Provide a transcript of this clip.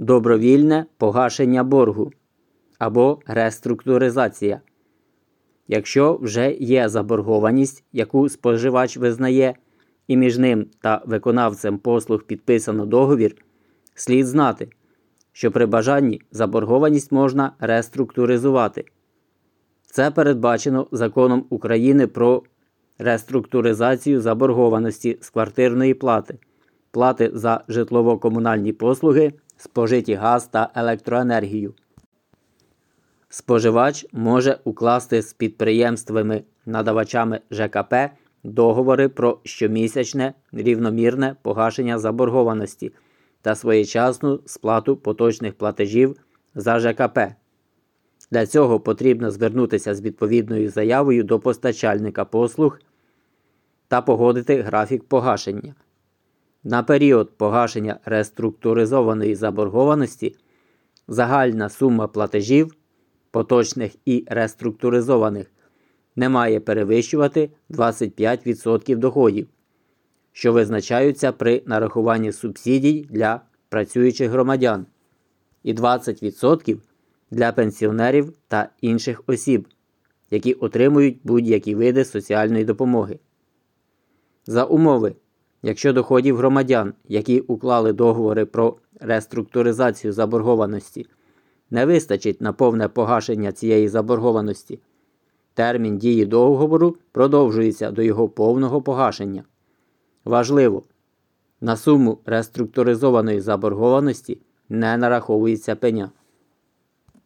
добровільне погашення боргу або реструктуризація. Якщо вже є заборгованість, яку споживач визнає, і між ним та виконавцем послуг підписано договір, слід знати, що при бажанні заборгованість можна реструктуризувати. Це передбачено законом України про реструктуризацію заборгованості з квартирної плати, плати за житлово-комунальні послуги, спожиті газ та електроенергію. Споживач може укласти з підприємствами надавачами ЖКП договори про щомісячне рівномірне погашення заборгованості та своєчасну сплату поточних платежів за ЖКП. Для цього потрібно звернутися з відповідною заявою до постачальника послуг та погодити графік погашення. На період погашення реструктуризованої заборгованості загальна сума платежів, поточних і реструктуризованих, не має перевищувати 25% доходів, що визначаються при нарахуванні субсидій для працюючих громадян, і 20% для пенсіонерів та інших осіб, які отримують будь-які види соціальної допомоги. За умови, якщо доходів громадян, які уклали договори про реструктуризацію заборгованості, не вистачить на повне погашення цієї заборгованості, термін дії договору продовжується до його повного погашення. Важливо, на суму реструктуризованої заборгованості не нараховується пеня.